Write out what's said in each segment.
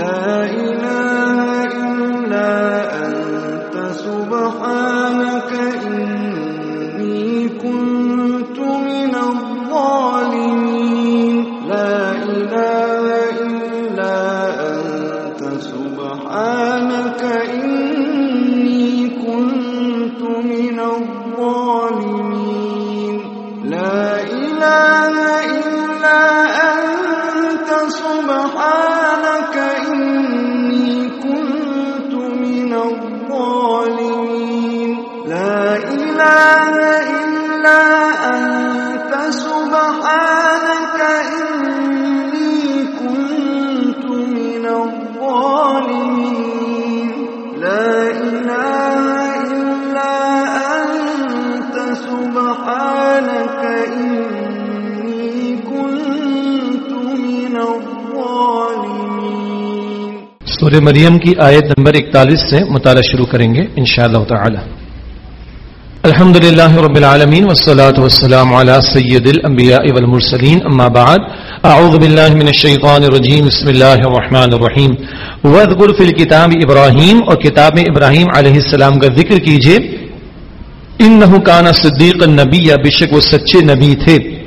لا إله إلا أنت سبحانك سورہ مریم کی آیت نمبر اکتالیس سے مطالعہ شروع کریں گے، انشاءاللہ تعالی۔ الحمد للہ رب العالمین والصلاة والسلام على سید الانبیاء والمرسلین، اما بعد۔ اعوذ باللہ من الشیطان الرجیم، بسم اللہ الرحمن الرحیم۔ وذکر فی الكتاب ابراہیم اور کتاب ابراہیم علیہ السلام کا ذکر کیجیے۔ انہو کانا صدیق النبی بے شک وہ سچے نبی تھے۔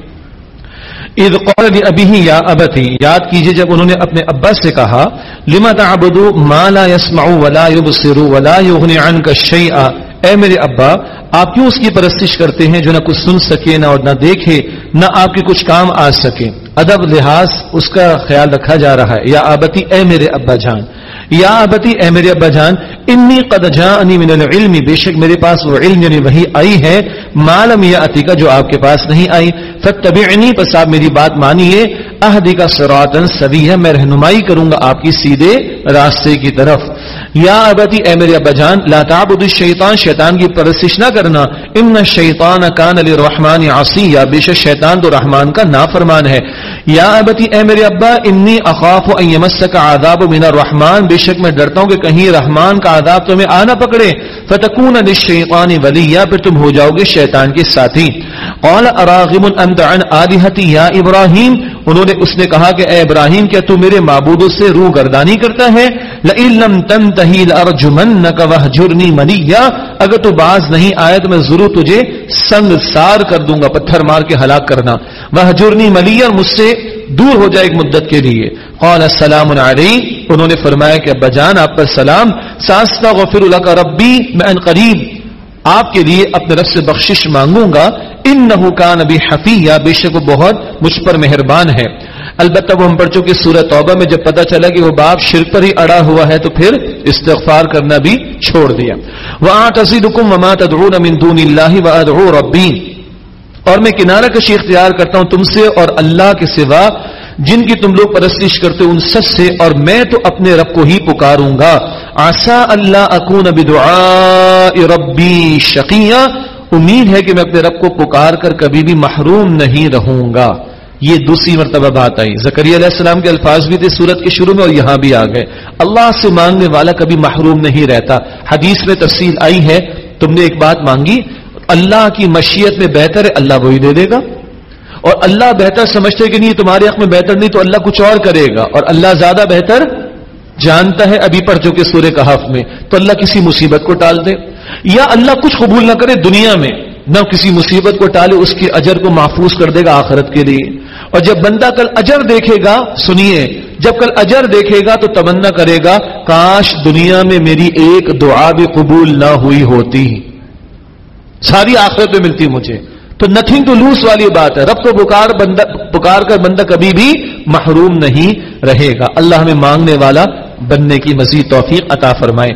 اذ قال لابيه یا ابتی یاد کیجیے جب انہوں نے اپنے ابا سے کہا لما تعبدو ما لا يسمع ولا يبصر ولا يغني عنك شيئا۔ اے میرے ابا، آپ کیوں اس کی پرستش کرتے ہیں جو نہ کچھ سن سکے، نہ اور نہ دیکھے؟ نہ آپ کے کچھ کام آ سکے۔ ادب لحاظ اس کا خیال رکھا جا رہا ہے۔ یا آبتی، اے میرے ابا جان۔ یا آبتی، اے میرے ابا جان، انی قد جاءنی من العلم۔ بے شک میرے پاس وہ علم یعنی وہی آئی ہے۔ معلوم یا اتی کا جو آپ کے پاس نہیں آئی۔ فتبعنی پس آپ میری بات مانیے۔ اہدی کا سراطن سویہ میں رہنمائی کروں گا آپ کی سیدھے راستے کی طرف۔ یا ابتی اے میرے ابا جان، لا تعبد الشیطان، شیطان کی پرستش نہ کرنا۔ ان الشیطان کان للرحمن عصیا۔ بے شک شیطان تو رحمان کا نافرمان ہے۔ یا ابتی اے میرے ابا، انی اخاف ان یمسک عذاب من الرحمن۔ بے شک میں ڈرتا ہوں کہ کہیں رحمان کا عذاب تمہیں آنا پکڑے۔ فتکون للشیطان ولیا، پھر تم ہو جاؤ گے شیطان کے ساتھی۔ قال اراغم انت عن الہتی یا ابراہیم انہوں نے اس نے کہا کہ اے ابراہیم، کیا تو میرے معبودوں سے روح گردانی کرتا ہے؟ لئن لم تنتہی لارجمنک وہجرنی منیا اگر تو باز نہیں آیا تو میں ضرور تجھے سنگ سار کر دوں گا، پتھر مار کے ہلاک کرنا۔ وہجرنی ملیا مجھ سے دور ہو جائے ایک مدت کے لیے۔ قال، السلام علی انہوں نے فرمایا کہ، ابا جان، آپ پر سلام۔ ساستا ساستغفر لک ربی، میں ان قریب آپ کے لیے اپنے رب سے بخشش مانگوں گا۔ ان نہ کان ابھی حفیہ، بے شک وہ بہت مجھ پر مہربان ہے۔ البتہ وہ ہم پڑھ چکے سورہ توبہ میں جب پتا چلا کہ وہ باپ شرک پر ہی اڑا ہوا ہے تو پھر استغفار کرنا بھی چھوڑ دیا۔ وہاں وما تدعون من دون اللہ وادعو ربی اور میں کنارہ کشی اختیار کرتا ہوں تم سے اور اللہ کے سوا، جن کی تم لوگ پرستش کرتے ان سب سے، اور میں تو اپنے رب کو ہی پکاروں گا۔ آسا اللہ اکون بدعاء ربی شقیہ امید ہے کہ میں اپنے رب کو پکار کر کبھی بھی محروم نہیں رہوں گا۔ یہ دوسری مرتبہ بات آئی۔ زکری علیہ السلام کے الفاظ بھی تھے سورت کے شروع میں اور یہاں بھی آ گئے۔ اللہ سے مانگنے والا کبھی محروم نہیں رہتا۔ حدیث میں تفصیل آئی ہے۔ تم نے ایک بات مانگی۔ اللہ کی مشیت میں بہتر ہے، اللہ وہی دے دے گا۔ اور اللہ بہتر سمجھتے کہ نہیں تمہارے حق میں بہتر نہیں، تو اللہ کچھ اور کرے گا۔ اور اللہ زیادہ بہتر جانتا ہے ابھی پڑھ چکے سورہ کہف میں۔ تو اللہ کسی مصیبت کو ٹال دے۔ یا اللہ کچھ قبول نہ کرے دنیا میں، نہ کسی مصیبت کو ٹالے، اس کی اجر کو محفوظ کر دے گا آخرت کے لیے۔ اور جب بندہ کل اجر دیکھے گا، سنیے، جب کل اجر دیکھے گا تو تمنا کرے گا، کاش دنیا میں میری ایک دعا بھی قبول نہ ہوئی ہوتی۔ ساری آخرت میں ملتی مجھے۔ تو نتھنگ ٹو لوس والی بات ہے۔ رب کو پکار بندہ، پکار کر بندہ کبھی بھی محروم نہیں رہے گا۔ اللہ ہمیں مانگنے والا بننے کی مزید توفیق عطا فرمائے۔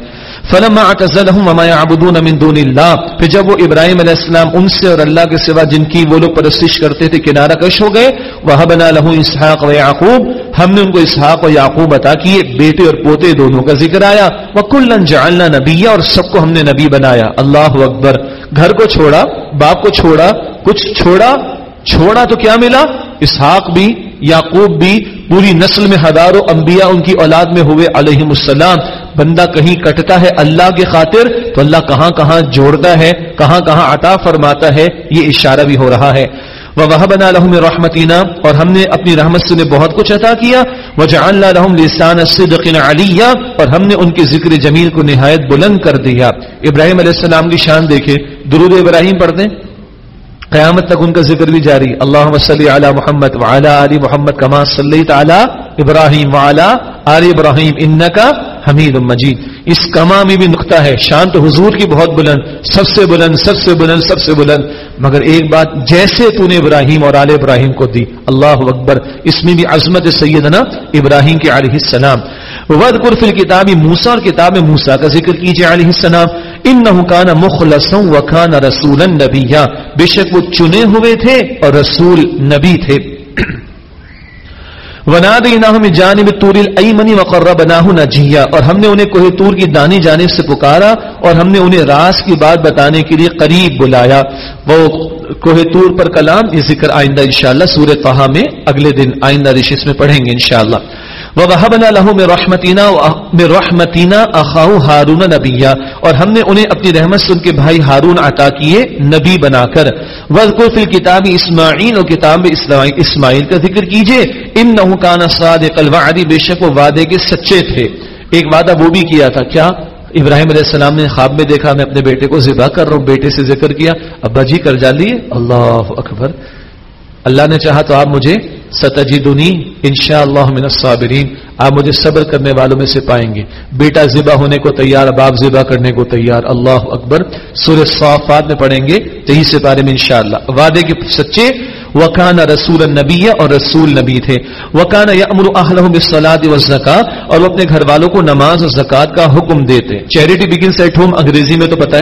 فلما اعتزلهم وما يعبدون من دون الله پھر جب وہ ابراہیم علیہ السلام ان سے اور اللہ کے سوا جن کی وہ لوگ پرستش کرتے تھے کنارہ کش ہو گئے وهبنا له اسحاق و یعقوب، ہم نے ان کو اسحاق و یعقوب عطا کیے، بیٹے اور پوتے دونوں کا ذکر آیا۔ وکلا جعلنا نبیا اور سب کو ہم نے نبی بنایا۔ اللہ اکبر۔ گھر کو چھوڑا، باپ کو چھوڑا، کچھ چھوڑا چھوڑا تو کیا ملا؟ اسحاق بھی، یعقوب بھی، پوری نسل میں ہزاروں انبیاء ان کی اولاد میں ہوئے علیہ السلام۔ بندہ کہیں کٹتا ہے اللہ کے خاطر تو اللہ کہاں کہاں جوڑتا ہے، کہاں کہاں عطا فرماتا ہے، یہ اشارہ بھی ہو رہا ہے۔ وَوَهَبْنَا لَهُمْ مِنْ رَحْمَتِنَا اور ہم نے اپنی رحمت سے انہیں بہت کچھ عطا کیا۔ وَجَعَلْنَا لَهُمْ لِسَانَ صِدْقٍ عَلِيًّا اور ہم نے ان کے ذکر جمیل کو نہایت بلند کر دیا۔ ابراہیم علیہ السلام کی شان دیکھے درود ابراہیم پڑھتے ہیں۔ قیامت تک ان کا ذکر بھی جاری۔ اللہ صلی علی محمد وعلی علی محمد کما صلی تعالی ابراہیم وعلی آل ابراہیم انکا حمید مجید۔ اس کما میں بھی نقطہ ہے۔ شان تو حضور کی بہت بلند، سب سے بلند، سب سے بلند، سب سے بلند۔ مگر ایک بات جیسے تو نے ابراہیم اور آل ابراہیم کو دی۔ اللہ اکبر۔ اس میں بھی عظمت سیدنا ابراہیم کے علیہ السلام۔ ود فی الکتاب موسا اور کتاب موسا کا ذکر کیجیے علیہ السلام۔ ان کان مخلصا وکان رسولا نبیا۔ بے شک وہ چنے ہوئے تھے اور رسول نبی تھے۔ ونادیناہ من جانب طور الایمن وقربناہ نجیا اور ہم نے انہیں کوہ طور کی دانی جانب سے پکارا اور ہم نے انہیں راز کی بات بتانے کے لیے قریب بلایا۔ وہ کوہ طور پر کلام یہ ذکر آئندہ انشاءاللہ سورہ طہ میں اگلے دن آئندہ رشس میں پڑھیں گے انشاءاللہ۔ وَوَهَبْنَا لَهُ مِن رَحْمَتِنَا مِن رَحْمَتِنَا أَخَاهُ هَارُونَ نَبِيًّا اور ہم نے انہیں اپنی رحمت سے ان کے بھائی ہارون عطا کیے نبی بنا کر وَذْكُرْ فِي الْكِتَابِ اسماعیل اور کتاب اسماعیل کا ذکر کیجیے۔ انه كان صادق الوعد، بے شک وہ وعدے کے سچے تھے۔ ایک وعدہ وہ بھی کیا تھا، کیا؟ ابراہیم علیہ السلام نے خواب میں دیکھا، میں اپنے بیٹے کو ذبح کر رہا ہوں، بیٹے سے ذکر کیا۔ ابا جی کر جالیے اللہ اکبر۔ اللہ نے چاہا تو آپ مجھے ستجدنی انشاءاللہ من الصابرین۔ آپ مجھے صبر کرنے والوں میں سے پائیں گے۔ بیٹا ذبح ہونے کو تیار اب آپ ذبح کرنے کو تیار۔ اللہ اکبر۔ سورہ صافات میں پڑھیں گے تیئیس سے پارے میں انشاءاللہ۔ وعدے کے سچے۔ وکانا رسول النبی اور رسول نبی تھے۔ وکانا یامر اهلهم بالصلاه والزکات اور وہ اپنے گھر والوں کو نماز اور زکات کا حکم دیتے۔ چیریٹی بگنس ایٹ ہوم انگریزی میں تو پتہ ہے۔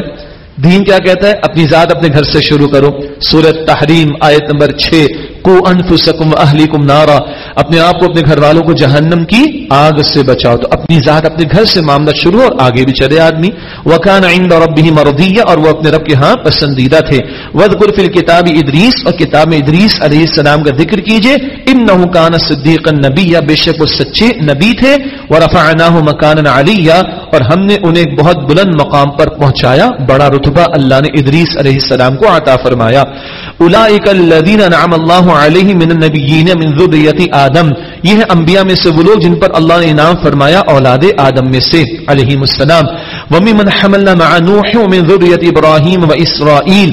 دین کیا کہتا ہے؟ اپنی ذات اپنے گھر سے شروع کرو۔ سورت تحریم، آیت نمبر چھ۔ کو انفسکم اہلیکم نارا۔ اپنے آپ کو اپنے گھر والوں کو جہنم کی آگ سے بچاؤ۔ تو اپنی ذات اپنے گھر سے معاملہ شروع اور آگے بھی چلے آدمی۔ وکان عند ربہ مرضیہ اور وہ اپنے رب کے ہاں پسندیدہ تھے۔ وذکر فی الکتاب ادریس اور کتاب میں ادریس علیہ السلام کا ذکر کیجیے۔ انه کان صدیقا نبیا بے شک وہ سچے نبی تھے۔ ورفعناه مکانا علیہ اور ہم نے انہیں ایک بہت بلند مقام پر پہنچایا۔ بڑا رتبہ اللہ نے ادریس علیہ السلام کو عطا فرمایا۔ اولئک الذین انعم اللہ علیہ من النبیین من ذریت آدم۔ یہ ہے انبیاء میں سے وہ لوگ جن پر اللہ نے انعام فرمایا اولاد آدم میں سے علیہ السلام۔ ومن حملنا مع نوح من ذریت ابراہیم و اسرائیل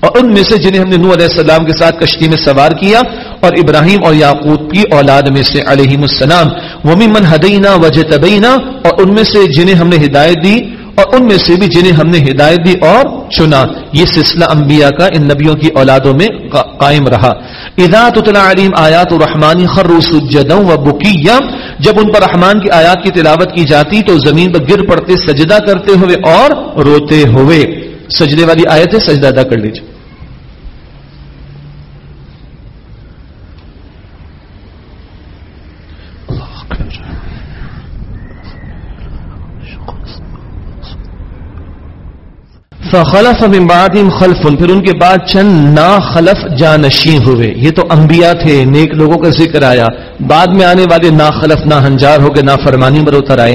اور ان میں سے جنہیں ہم نے نوح علیہ السلام کے ساتھ کشتی میں سوار کیا اور ابراہیم اور یاقوت کی اولاد میں سے علیہ السلام۔ ومن ہدینا وجتبینا اور ان میں سے جنہیں ہم نے ہدایت دی اور ان میں سے بھی جنہیں ہم نے ہدایت دی اور چنا، یہ سلسلہ انبیاء کا، ان نبیوں کی اولادوں میں قائم رہا۔ اذا تتلا علیم آیات الرحمانی خروا سجدا و بکیا، جب ان پر رحمان کی آیات کی تلاوت کی جاتی تو زمین پر گر پڑتے، سجدہ کرتے ہوئے اور روتے ہوئے۔ سجدے والی آیت ہے سجدہ ادا کر لیجیے فخلف من بعدهم خلف، پھر ان کے بعد چند نا خلف جانشین ہوئے۔ یہ تو انبیاء تھے، نیک لوگوں کا ذکر آیا۔ بعد میں آنے والے نا خلف نا ہنجار ہو گئے نا فرمانی پر اتر آئے۔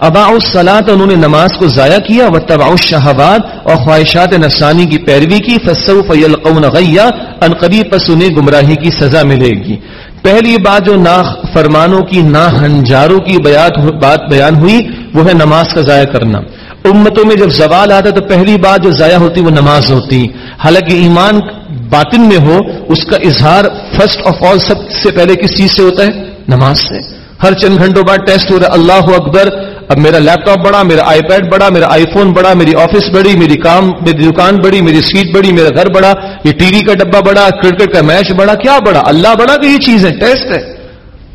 ابا الصلاۃ، انہوں نے نماز کو ضائع کیا۔ و تبا الشہوات، اور خواہشات نفسانی کی پیروی کی۔ فسوف یلقون غیا ان قریب پس انہیں گمراہی کی سزا ملے گی۔ پہلی بات جو نا فرمانوں کی نا ہنجاروں کی بات بیان ہوئی، وہ ہے نماز کا ضائع کرنا۔ امتوں میں جب زوال آتا تو پہلی بات جو ضائع ہوتی وہ نماز ہوتی حالانکہ ایمان باطن میں ہو، اس کا اظہار فرسٹ آف آل سب سے پہلے کس چیز سے ہوتا ہے؟ نماز سے۔ ہر چند گھنٹوں بعد ٹیسٹ ہو رہا ہے، اللہ اکبر، اب میرا لیپ ٹاپ بڑا، میرا آئی پیڈ بڑا، میرا آئی فون بڑا، میری آفس بڑی، میری کام، میری دکان بڑی، میری سیٹ بڑی، میرا گھر بڑا، یہ ٹی وی کا ڈبا بڑا، کرکٹ کا میچ بڑا، کیا بڑا؟ اللہ بڑا کہ یہ چیز ہے ٹیسٹ ہے۔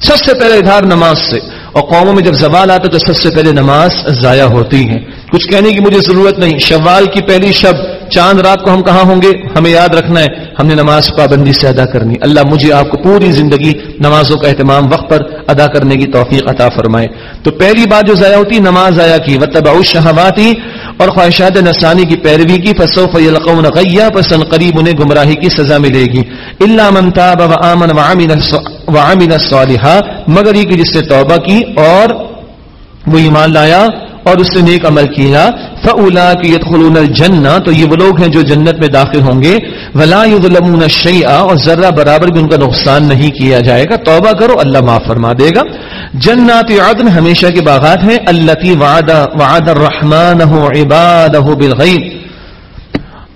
سب سے پہلے اظہار نماز سے۔ اور قوموں میں جب زوال آتا تو سب سے پہلے نماز ضائع ہوتی ہے کچھ کہنے کی مجھے ضرورت نہیں۔ شوال کی پہلی شب، چاند رات کو ہم کہاں ہوں گے؟ ہمیں یاد رکھنا ہے، ہم نے نماز پابندی سے ادا کرنی۔ اللہ مجھے آپ کو پوری زندگی نمازوں کا اہتمام وقت پر ادا کرنے کی توفیق عطا فرمائے۔ تو پہلی بات جو ضائع ہوتی، نماز ضائع کی۔ وطبع شہواتی اور خواہشات نسانی کی پیروی کی، فسوف یلقون غیا پسند قریب انہیں گمراہی کی سزا ملے گی۔ اللہ من تاب وآمن وعمل الصالحات، مگر یہ کہ جس نے توبہ کی اور وہ ایمان لایا اور اس نے نیک عمل کیا فلا کی خلون الجنہ، تو یہ وہ لوگ ہیں جو جنت میں داخل ہوں گے، ولا یظلمون شیئا، اور ذرہ برابر بھی ان کا نقصان نہیں کیا جائے گا۔ توبہ کرو، اللہ معاف فرما دے گا۔ جنات عدن ہمیشہ کے باغات ہیں اللہ وعد وعد الرحمن عبادہ بالغیب۔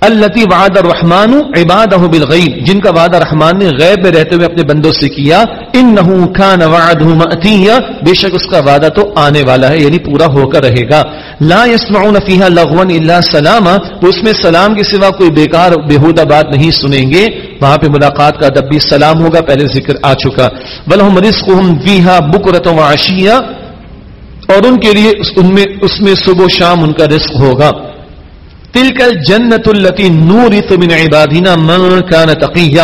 التی وعد الرحمان عبادہ بالغیب جن کا وعدہ رحمان نے غیب میں رہتے ہوئے اپنے بندوں سے کیا انه كان وعده ماتیا بے شک اس کا وعدہ تو آنے والا ہے یعنی پورا ہو کر رہے گا۔ لا يسمعون فيها لغوا الا سلاما۔ تو اس میں سلام کے سوا کوئی بیکار بیہودہ بات نہیں سنیں گے۔ وہاں پہ ملاقات کا ادب بھی سلام ہوگا، پہلے ذکر آ چکا۔ ولهم رزقهم فيها بكره وعشيه اور ان کے لیے ان میں اس میں صبح و شام ان کا رزق ہوگا۔ تلکل جنت التی نور من عبادنا من کان تقیہ۔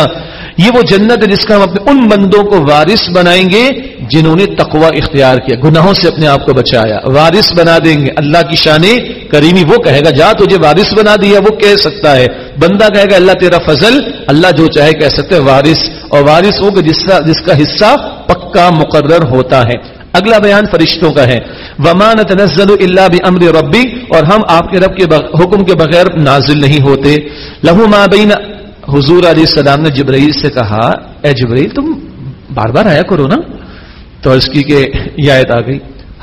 یہ وہ جنت ہے جس کا ہم اپنے ان بندوں کو وارث بنائیں گے جنہوں نے تقوی اختیار کیا، گناہوں سے اپنے آپ کو بچایا۔ وارث بنا دیں گے، اللہ کی شان کریمی وہ کہے گا، جا تجھے وارث بنا دیا، وہ کہہ سکتا ہے۔ بندہ کہے گا، اللہ تیرا فضل، اللہ جو چاہے کہہ سکتے وارث۔ اور وارث ہوگا جس کا جس کا حصہ پکا مقرر ہوتا ہے۔ اگلا بیان فرشتوں کا ہے۔ ومان تنزل اللہ بمر ربی اور ہم آپ کے رب کے حکم کے بغیر نازل نہیں ہوتے۔ لہو ما بین حضور علیہ السلام نے جبرائیل سے کہا، اے جبرائیل، تم بار بار آیا کرو نا؟ تو اس کی کہ یہ آیت آ گئی۔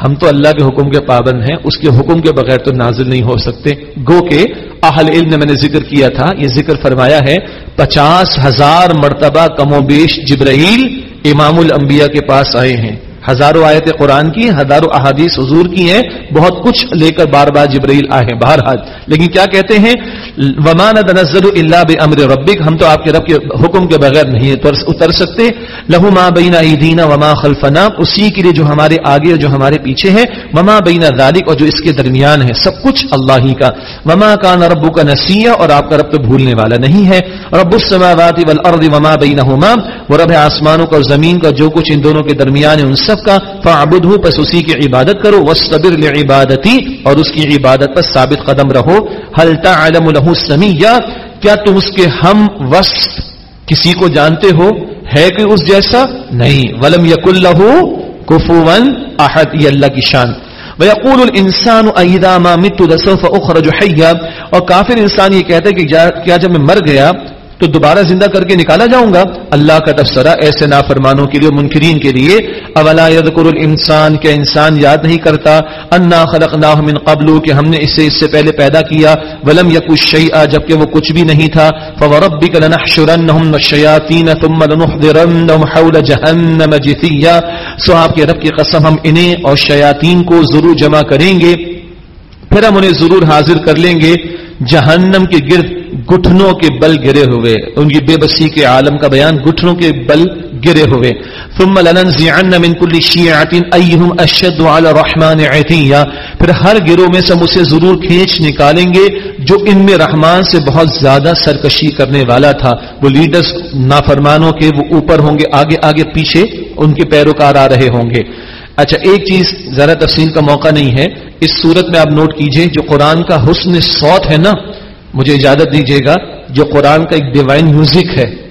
ہم تو اللہ کے حکم کے پابند ہیں، اس کے حکم کے بغیر تو نازل نہیں ہو سکتے۔ گو کے اہل علم نے میں نے ذکر کیا تھا، یہ ذکر فرمایا ہے، پچاس ہزار مرتبہ کم و بیش جبرائیل امام الانبیاء کے پاس آئے ہیں۔ ہزاروں آیت قرآن کی، ہزاروں احادیث حضور کی ہیں، بہت کچھ لے کر بار بار جبرائیل آئے بہرحال۔ لیکن کیا کہتے ہیں؟ ومان تنزل اللہ بمر ربک ہم تو آپ کے رب کے حکم کے بغیر نہیں اتر سکتے۔ لہو ما بینا ایدینا وما خلفنا، اسی کے لیے جو ہمارے آگے اور جو ہمارے پیچھے ہے وما بینا ذالک اور جو اس کے درمیان ہے، سب کچھ اللہ ہی کا۔ وما کان ربو کا نسیہ اور آپ کا رب تو بھولنے والا نہیں ہے۔ رب السماوات والارض وما بینہما وہ رب آسمانوں کا اور زمین کا، جو کچھ ان دونوں کے درمیان ہے، ان سب کا۔ فعبد ہو پس اسی کی عبادت کرو۔ وصبر لعبادتی اور اس کی عبادت پر ثابت قدم رہو۔ حل تعلم له سمیہ کیا تم اس کے ہم وصف کسی کو جانتے ہو؟ ہے کہ اس جیسا؟ نہیں۔ ولم یق اللہ کفون احد، یہ اللہ کی شان۔ ويقول الانسان اذا ما مت لسوف اخرج حيا اور کافر انسان یہ کہتا ہے کہ کیا جب میں مر گیا تو دوبارہ زندہ کر کے نکالا جاؤں گا؟ اللہ کا تبصرہ ایسے نافرمانوں کے لیے، منکرین کے لیے۔ اولا یذکر الانسان، کیا انسان یاد نہیں کرتا؟ انا خلقناه من قبل، کہ ہم نے اسے، اس سے پہلے پیدا کیا۔ ولم یک الشیء جبکہ وہ کچھ بھی نہیں تھا۔ فوربک لنحشرنهم الشیاطین ثم لنحضرنهم حول جهنم جثیا سو آپ کے رب کی قسم، ہم انہیں اور شیاطین کو ضرور جمع کریں گے۔ پھر ہم انہیں ضرور حاضر کر لیں گے۔ جہنم کے گرد گٹھنوں کے بل گرے ہوئے، ان کی بے بسی کے عالم کا بیان گٹھنوں کے بل گرے ہوئے۔ ثم لننزعن من كل شيعه ايهم اشد على الرحمن عتيا پھر ہر گروہ میں سے اسے ضرور کھینچ نکالیں گے، جو ان میں رحمان سے بہت زیادہ سرکشی کرنے والا تھا۔ وہ لیڈرز نافرمانوں کے، وہ اوپر ہوں گے، آگے آگے، پیچھے ان کے پیروکار آ رہے ہوں گے۔ اچھا ایک چیز ذرا تفصیل کا موقع نہیں ہے۔ اس صورت میں آپ نوٹ کیجیے، جو قرآن کا حسن سوت ہے نا مجھے اجازت دیجیے گا جو قرآن کا ایک ڈیوائن میوزک ہے۔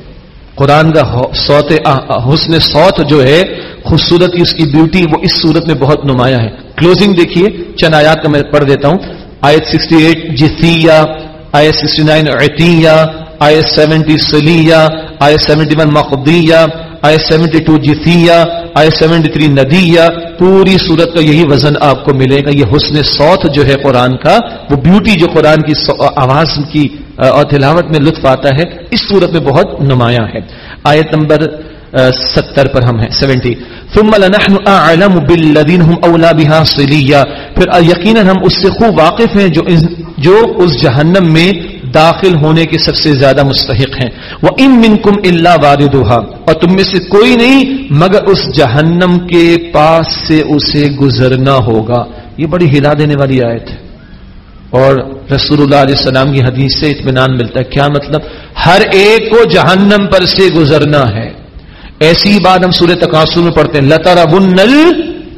قرآن کا سوت حسن سوت جو ہے خوبصورتی اس کی بیوٹی وہ اس صورت میں بہت نمایاں ہے۔ کلوزنگ دیکھیے، چند آیات کا میں پڑھ دیتا ہوں۔ آیت سکسٹی ایٹ آیت سکسٹی نائن عطیہ، آیت سیونٹی سلیہ، آیت سیونٹی ون مقدیہ آئے سیونٹی ٹو جتیا آئے سیونٹی تھری ندیا پوری صورت کا یہی وزن آپ کو ملے گا۔ یہ حسن سوت جو ہے قرآن کا، وہ بیوٹی جو قرآن کی آواز کی اور تلاوت میں لطف آتا ہے، اس صورت میں بہت نمایاں ہے۔ آیت نمبر ستر پر ہم ہیں، سیونٹی۔ ثم لنحن اعلم بالذین هم اولا بها صلیا پھر یقینا ہم اس سے خوب واقف ہیں جو جو اس جہنم میں داخل ہونے کے سب سے زیادہ مستحق ہیں۔ وہ ام من کم اللہ واردوہا اور تم میں سے کوئی نہیں، مگر اس جہنم کے پاس سے اسے گزرنا ہوگا۔ یہ بڑی ہلا دینے والی آیت ہے۔ اور رسول اللہ علیہ السلام کی حدیث سے اطمینان ملتا ہے۔ کیا مطلب؟ ہر ایک کو جہنم پر سے گزرنا ہے۔ ایسی بات ہم سورہ تقاصر میں پڑھتے ہیں۔ لتا بنل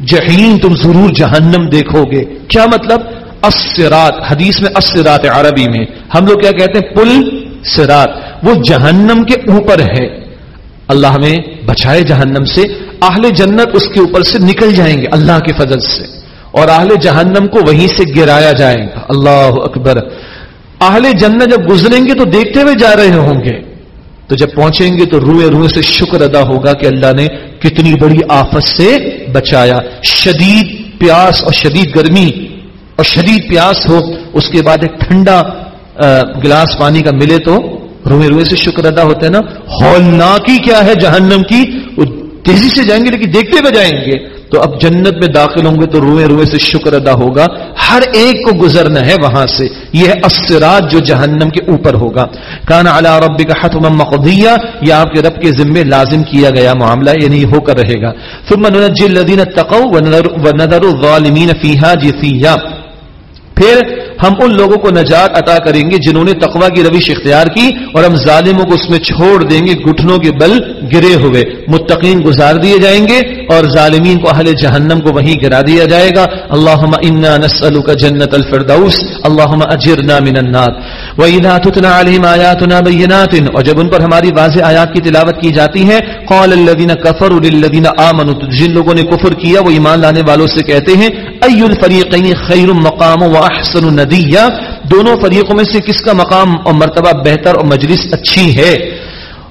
جہین تم ضرور جہنم دیکھو گے۔ کیا مطلب؟ اسرات حدیث میں اسرات عربی میں ہم لوگ کیا کہتے ہیں؟ پل سرات وہ جہنم کے اوپر ہے۔ اللہ ہمیں بچائے جہنم سے، اہل جنت اس کے اوپر سے نکل جائیں گے اللہ کے فضل سے۔ اور اہل جہنم کو وہیں سے گرایا جائے گا۔ اللہ اکبر۔ اہل جنت جب گزریں گے تو دیکھتے ہوئے جا رہے ہوں گے۔ تو جب پہنچیں گے تو روئے روئے سے شکر ادا ہوگا کہ اللہ نے کتنی بڑی آفت سے بچایا۔ شدید پیاس اور شدید گرمی اور شدید پیاس ہو، اس کے بعد ایک ٹھنڈا گلاس پانی کا ملے تو روئے روئے سے شکر ادا ہوتا ہے نا۔ ہولناکی کیا ہے جہنم کی؟ وہ تیزی سے جائیں گے لیکن دیکھتے ہوئے جائیں گے۔ تو اب جنت میں داخل ہوں گے تو روئے روئے سے شکر ادا ہوگا۔ ہر ایک کو گزرنا ہے وہاں سے۔ یہ ہے اسرات جو جہنم کے اوپر ہوگا۔ کانا علی رب کا حتم مقدیا یہ آپ کے رب کے ذمے لازم کیا گیا معاملہ یعنی ہو کر رہے گا۔ ثم ننجی الذین اتقوا ونذر الظالمین فیہا جثیا پھر ہم ان لوگوں کو نجات عطا کریں گے جنہوں نے تقوا کی روش اختیار کی اور ہم ظالموں کو اس میں چھوڑ دیں گے گٹھنوں کے بل گرے ہوئے۔ متقین گزار دیے جائیں گے اور ظالمین کو اہل جہنم کو وہیں گرا دیا جائے گا۔ اللہ انا کا جنت الفردوس اللہ اجرنا من النار۔ وَإِذَا تتلى عليهم آيَاتُنَا بَيِّنَاتٍ اور جب ان پر ہماری واضح آیات کی تلاوت کی جاتی ہے قَالَ الَّذِينَ كفروا لِلَّذِينَ آمَنُوا جن لوگوں نے کفر کیا، وہ ایمان لانے والوں سے کہتے ہیں اَيُّ الْفَرِيقَيْنِ خَيْرٌ مَقَامٌ وَأَحْسَنُ ندیہ دونوں فریقوں میں سے کس کا مقام اور مرتبہ بہتر اور مجلس اچھی ہے؟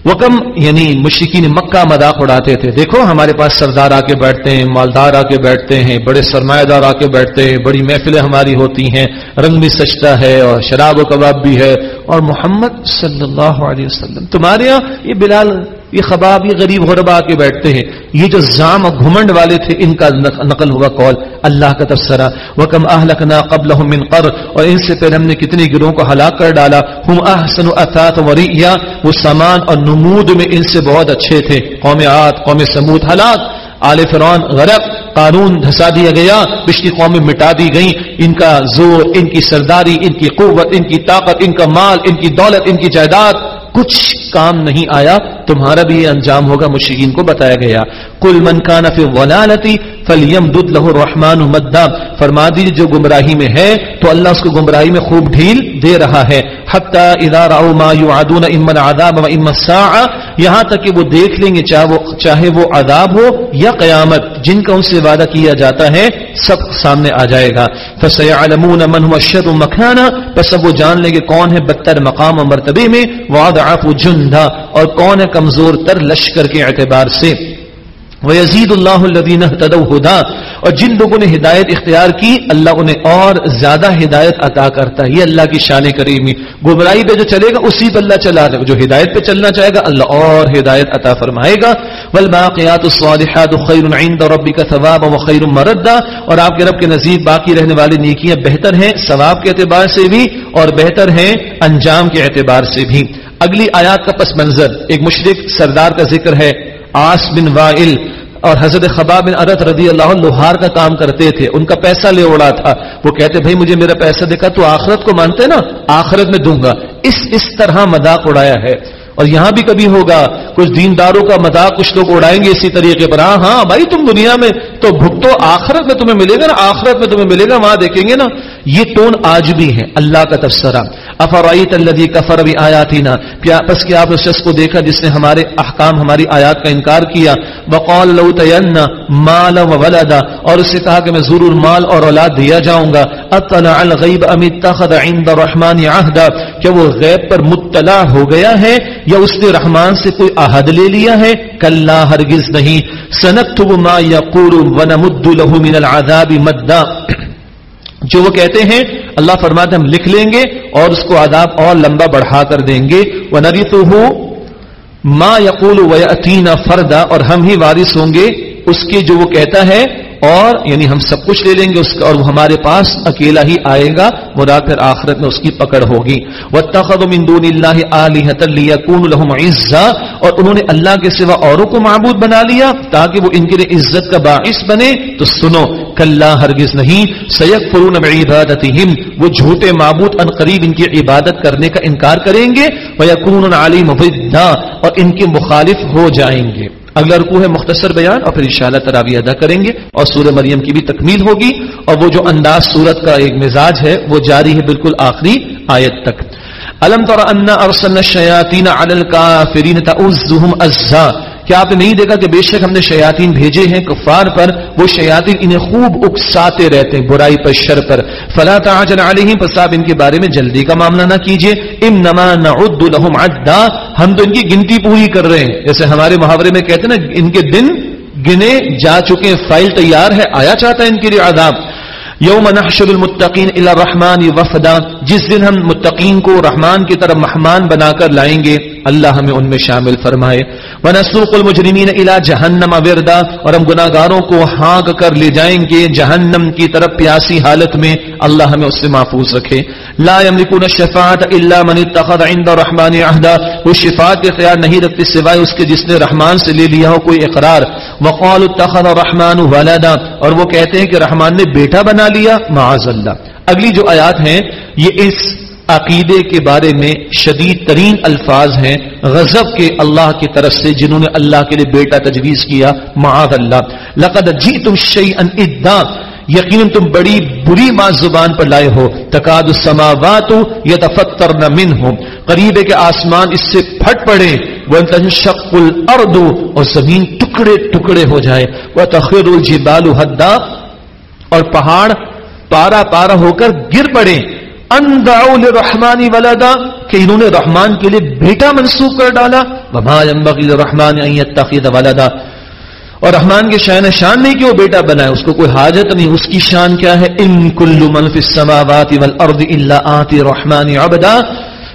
وکم یعنی مشرقین مکہ مذاق اڑاتے تھے۔ دیکھو ہمارے پاس سردار آ کے بیٹھتے ہیں، مالدار آ کے بیٹھتے ہیں، بڑے سرمایہ دار آ کے بیٹھتے ہیں، بڑی محفلیں ہماری ہوتی ہیں، رنگ بھی سچتا ہے اور شراب و کباب بھی ہے۔ اور محمد صلی اللہ علیہ وسلم، تمہارے یہاں یہ بلال یہ خباب، یہ غریب غربا کے بیٹھتے ہیں۔ یہ جو زام اور گھمنڈ والے تھے، ان کا نقل ہوا قول، اللہ کا تبصرہ۔ وہ کم اہلکنا قبل من قر اور ان سے پہلے ہم نے کتنے گروہوں کو ہلاک کر ڈالا۔ ہم احسن اثاث وریا وہ سامان اور نمود میں ان سے بہت اچھے تھے۔ قوم عاد، قوم سمود ہلاک۔ آل فرعون غرق۔ قانون دھسا دیا گیا۔ پچھلی قومیں مٹا دی گئیں۔ ان کا زور، ان کی سرداری، ان کی قوت، ان کی طاقت، ان کا مال، ان کی دولت، ان کی جائیداد۔ کچھ کام نہیں آیا، تمہارا بھی یہ انجام ہوگا مشرقین کو بتایا گیا۔ کل من کا نفی ولالتی فلیم دودھ لہو رحمان مدام فرما دیجیے جو گمراہی میں ہے، تو اللہ اس کو گمراہی میں خوب ڈھیل دے رہا ہے۔ حتی اذا رعو ما یعدون اما العذاب و اما الساعة۔ یہاں تک کہ وہ دیکھ لیں گے، چاہے وہ عذاب ہو یا قیامت، جن کا ان سے وعدہ کیا جاتا ہے، سب سامنے آ جائے گا۔ فسيعلمون من هو الشر مكانا پس اب وہ جان لیں گے کون ہے بدتر مقام و مرتبے میں۔ وعضعف جندا اور کون ہے کمزور تر لشکر کے اعتبار سے۔ وزید اللہ الدین ہدا اور جن لوگوں نے ہدایت اختیار کی، اللہ انہیں اور زیادہ ہدایت عطا کرتا ہے۔ یہ اللہ کی شان کریمی۔ گمراہی پہ جو چلے گا، اسی پہ اللہ چلا جائے گا۔ جو ہدایت پہ چلنا چاہے گا، اللہ اور ہدایت عطا فرمائے گا۔ والباقیات الصالحات خیر عند ربک ثواب و خیر مردا۔ اور آپ کے رب کے نزدیک باقی رہنے والی نیکیاں بہتر ہیں ثواب کے اعتبار سے بھی اور بہتر ہیں انجام کے اعتبار سے بھی۔ اگلی آیات کا پس منظر، ایک مشرق سردار کا ذکر ہے، آس بن وائل اور حضرت خبا بن عرت رضی اللہ لوہار کا کام کرتے تھے، ان کا پیسہ لے اڑا تھا۔ وہ کہتے، بھائی، مجھے میرا پیسہ دیکھا تو آخرت کو مانتے نا؟ آخرت میں دوں گا۔ اس اس طرح مذاق اڑایا ہے۔ اور یہاں بھی کبھی ہوگا، کچھ دینداروں کا مذاق کچھ لوگ اڑائیں گے اسی طریقے پر۔ ہاں ہاں بھائی، تم دنیا میں تو بھگتو، آخرت میں تمہیں ملے گا نا؟ آخرت میں تمہیں ملے گا، وہاں دیکھیں گے نا؟ یہ ٹون آج بھی ہے، اللہ کا تبصرہ۔ افرائیت الذی کفر بھی پس کیا آپ اس شخص کو دیکھا جس نے ہمارے احکام، ہماری آیات کا انکار کیا؟ وقال لو تینا مال و ولدا، اور اس سے کہا کہ میں ضرور مال اور اولاد دیا جاؤں گا۔ اطلع الغیب ام اتخذ عند الرحمن عہدا کہ وہ غیب پر مطلع ہو گیا ہے یا اس نے رحمان سے کوئی عہد لے لیا ہے؟ کلا، ہرگز نہیں۔ سنکتب ما یقول ونمد له من العذاب مدا۔ جو وہ کہتے ہیں، اللہ فرماتے ہم لکھ لیں گے اور اس کو آداب اور لمبا بڑھا کر دیں گے۔ وہ نبی تو ماں یقول و فردا اور ہم ہی وارث ہوں گے۔ اس کے جو وہ کہتا ہے اور یعنی ہم سب کچھ لے لیں گے اس کا اور وہ ہمارے پاس اکیلا ہی آئے گا مراد پھر آخرت میں اس کی پکڑ ہوگی۔ اللہ اور انہوں نے اللہ کے سوا اوروں کو معبود بنا لیا تاکہ وہ ان کے لیے عزت کا باعث بنے۔ تو سنو کل ہرگز نہیں سید فرون عبادت وہ جھوٹے معبود ان قریب ان کی عبادت کرنے کا انکار کریں گے۔ وہ یقون عالم اور ان کے مخالف ہو جائیں گے۔ اگلا رکو ہے مختصر بیان، اور پھر انشاءاللہ تراوی ادا کریں گے، اور سورہ مریم کی بھی تکمیل ہوگی، اور وہ جو انداز سورت کا ایک مزاج ہے، وہ جاری ہے بالکل آخری آیت تک۔ الم طور ارسلنا الشیاطین علی الکافرین تعوذهم ازا کیا آپ نے نہیں دیکھا کہ بے شک ہم نے شیاطین بھیجے ہیں؟ کفار پر وہ شیاطین انہیں خوب اکساتے رہتے ہیں، برائی پر، شر پر۔ فلا تعجل علیہم، پس آپ ان کے بارے میں جلدی کا معاملہ نہ کیجیے۔ انما نعد لهم عدا ہم تو ان کی گنتی پوری کر رہے ہیں۔ جیسے ہمارے محاورے میں کہتے ہیں نا، ان کے دن گنے جا چکے ہیں، فائل تیار ہے، آیا چاہتا ہے ان کے لیے عذاب۔ یوم نحشر المتقین الى الرحمن وفدا، جس دن ہم متقین کو رحمان کی طرف مہمان بنا کر لائیں گے۔ اللہ ہمیں ان میں شامل فرمائے۔ ونسوق المجرمین الى جہنم وردا۔ اور ہم گناہگاروں کو ہانک کر لے جائیں گے جہنم کی طرف پیاسی حالت میں۔ اللہ ہمیں اس سے محفوظ رکھے۔ لا يملكون الشفاعت الا من اتخذ عند الرحمن عهدا۔ وہ شفاعت کے اختیار نہیں رکھتے سوائے اس کے جس نے رحمان سے لے لیا ہو کوئی اقرار۔ وقال اتخذ الرحمن ولدا۔ اور وہ کہتے ہیں کہ رحمان نے بیٹا بنا لیا۔ معاذ اللہ۔ اگلی جو آیات ہیں، یہ اس عقیدے کے بارے میں شدید ترین الفاظ ہیں غضب کے اللہ کی طرف سے جنہوں نے اللہ کے لیے بیٹا تجویز کیا، معاذ اللہ۔ لقد جئتم شیئا ادا، یقیناً تم بڑی بری بات زبان پر لائے ہو۔ تقاد السماوات یتفطرن منہ قریب ہے کہ آسمان اس سے پھٹ پڑے۔ وہ الارض اور زمین ٹکڑے ٹکڑے ہو جائے۔ وہ تخیر الجبال حدا، اور پہاڑ پارا پارا ہو کر گر پڑے۔ اندعو لرحمانی ولدا، کہ انہوں نے رحمان کے لیے بیٹا منسوخ کر ڈالا، وما ينبغي للرحمن ان يتخذ ولدا. اور رحمان کے شان شان نہیں کہ وہ بیٹا بنائے، اس کو کوئی حاجت نہیں، اس کی شان کیا ہے؟ ان کل من فی السماوات والارض الا آتی رحمان عبدا.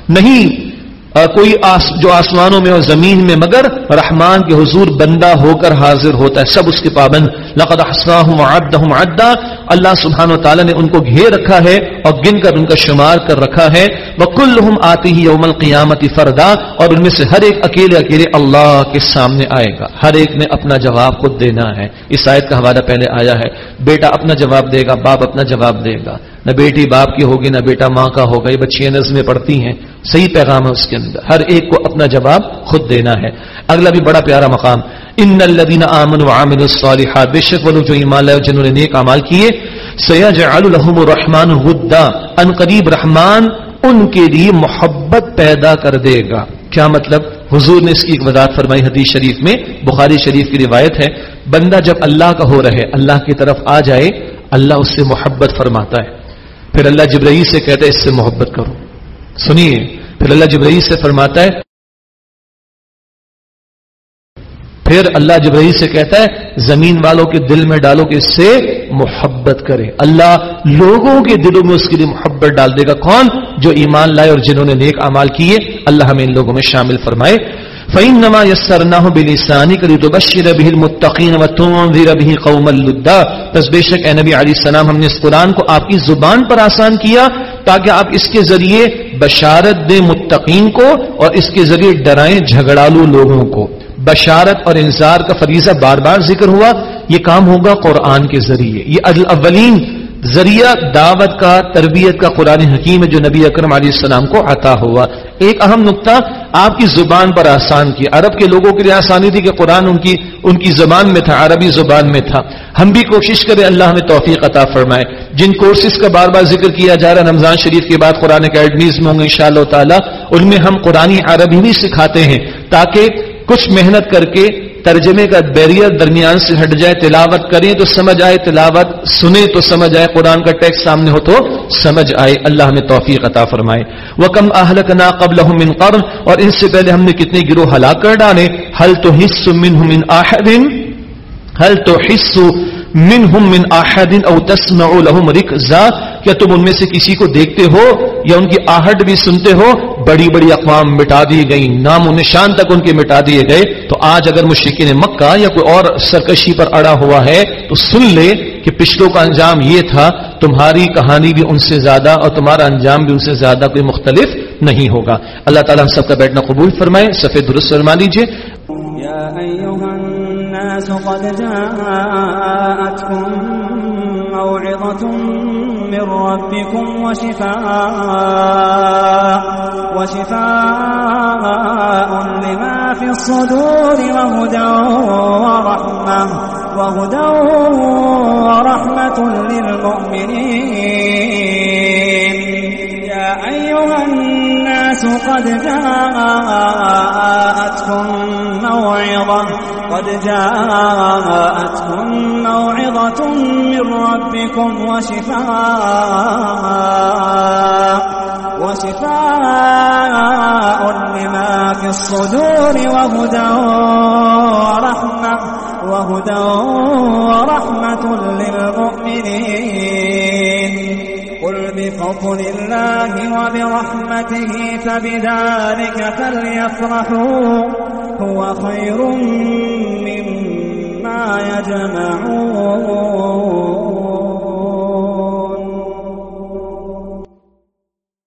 نہیں کوئی آس، جو آسمانوں میں اور زمین میں، مگر رحمان کے حضور بندہ ہو کر حاضر ہوتا ہے، سب اس کے پابند۔ لقد وعدهم عدا۔ اللہ سبحانہ و تعالی نے ان کو گھیر رکھا ہے اور گن کر ان کا شمار کر رکھا ہے۔ وکلهم آتیہ یوم القیامت فردا۔ اور ان میں سے ہر ایک اکیلے اکیلے اللہ کے سامنے آئے گا۔ ہر ایک نے اپنا جواب خود دینا ہے۔ اس آیت کا حوالہ پہلے آیا ہے۔ بیٹا اپنا جواب دے گا، باپ اپنا جواب دے گا۔ نہ بیٹی باپ کی ہوگی، نہ بیٹا ماں کا ہوگا، یہ بچیاں نظمیں پڑھتی ہیں۔ صحیح پیغام ہے اس کے اندر۔ ہر ایک کو اپنا جواب خود دینا ہے۔ اگلا بھی بڑا پیارا مقام۔ ان الذين امنوا وعملوا الصالحات، بے شک وہ جو ایمان لائے جنہوں نے نیک اعمال کیے سيجعل لهم الرحمن غدا، ان قریب رحمان ان کے لیے محبت پیدا کر دے گا۔ کیا مطلب؟ حضور نے اس کی ایک وضاحت فرمائی حدیث شریف میں۔ بخاری شریف کی روایت ہے، بندہ جب اللہ کا ہو رہے، اللہ کی طرف آ جائے، اللہ اس سے محبت فرماتا ہے۔ پھر اللہ جبرئی سے کہتا ہے، اس سے محبت کرو۔ سنیے، پھر اللہ جبرئی سے فرماتا ہے، پھر اللہ جبرئی سے کہتا ہے، زمین والوں کے دل میں ڈالو کہ اس سے محبت کرے۔ اللہ لوگوں کے دلوں میں اس کے لیے محبت ڈال دے گا۔ کون؟ جو ایمان لائے اور جنہوں نے نیک امال کیے، اللہ ہمیں ان لوگوں میں شامل فرمائے۔ فَإِنَّمَا يَسَّرْنَاهُ بِلِسَانِكَ لِتُبَشِّرَ بِهِ الْمُتَّقِينَ وَتُنذِرَ بِهِ قَوْمًا لُدًّا پس بے شک اے نبی علیہ السلام ہم نے اس قرآن کو آپ کی زبان پر آسان کیا تاکہ آپ اس کے ذریعے بشارت دیں متقین کو اور اس کے ذریعے ڈرائیں جھگڑالو لوگوں کو۔ بشارت اور انذار کا فریضہ بار بار ذکر ہوا، یہ کام ہوگا قرآن کے ذریعے۔ یہ الاولین ذریعہ دعوت کا، تربیت کا قرآن حکیم ہے جو نبی اکرم علیہ السلام کو عطا ہوا۔ ایک اہم نقطہ آپ کی زبان پر آسان کی۔ عرب کے لوگوں کے لیے آسانی تھی کہ قرآن ان کی ان کی زبان میں تھا، عربی زبان میں تھا۔ ہم بھی کوشش کریں اللہ ہمیں توفیق عطا فرمائے۔ جن کورسز کا بار بار ذکر کیا جا رہا ہے، رمضان شریف کے بعد قرآن اکیڈمیز میں ہوں گے ان شاء اللہ تعالیٰ۔ ان میں ہم قرآن عربی بھی سکھاتے ہیں تاکہ کچھ محنت کر کے ترجمے کا بیریئر درمیان سے ہٹ جائے، تلاوت کریں تو سمجھ آئے، تلاوت سنیں تو سمجھ آئے، قرآن کا ٹیکس سامنے ہو تو سمجھ آئے۔ اللہ ہمیں توفیق عطا فرمائے۔ وہ کم اہلک نا قبل من قرن۔ اور ان سے پہلے ہم نے کتنے گروہ ہلاک کر ڈالے حل تو حص من من آہدن حل تو حص من ہم من آہدن او تسمع لهم رکزا کیا تم ان میں سے کسی کو دیکھتے ہو یا ان کی آہٹ بھی سنتے ہو؟ بڑی بڑی اقوام مٹا دی گئی نام و نشان تک ان کے مٹا دیے گئے۔ تو آج اگر مشرقین مکہ یا کوئی اور سرکشی پر اڑا ہوا ہے، تو سن لے کہ پچھلوں کا انجام یہ تھا، تمہاری کہانی بھی ان سے زیادہ اور تمہارا انجام بھی ان سے زیادہ کوئی مختلف نہیں ہوگا۔ اللہ تعالیٰ ہم سب کا بیٹھنا قبول فرمائے سفید درست فرما لیجیے قد جاءتكم موعظة من ربكم وشفاء وشفاء لما في الصدور، وهدى ورحمة وهدى ورحمة للمؤمنين. يا أيها الناس قد جاءتكم موعظة قد جاءتكم موعظة من ربكم وشفاء وشفاء لما في الصدور وهدى ورحمة وهدى ورحمة للمؤمنين. قل بفضل الله وبرحمته فبذلك فليفرحوا، هو خير يجمعون.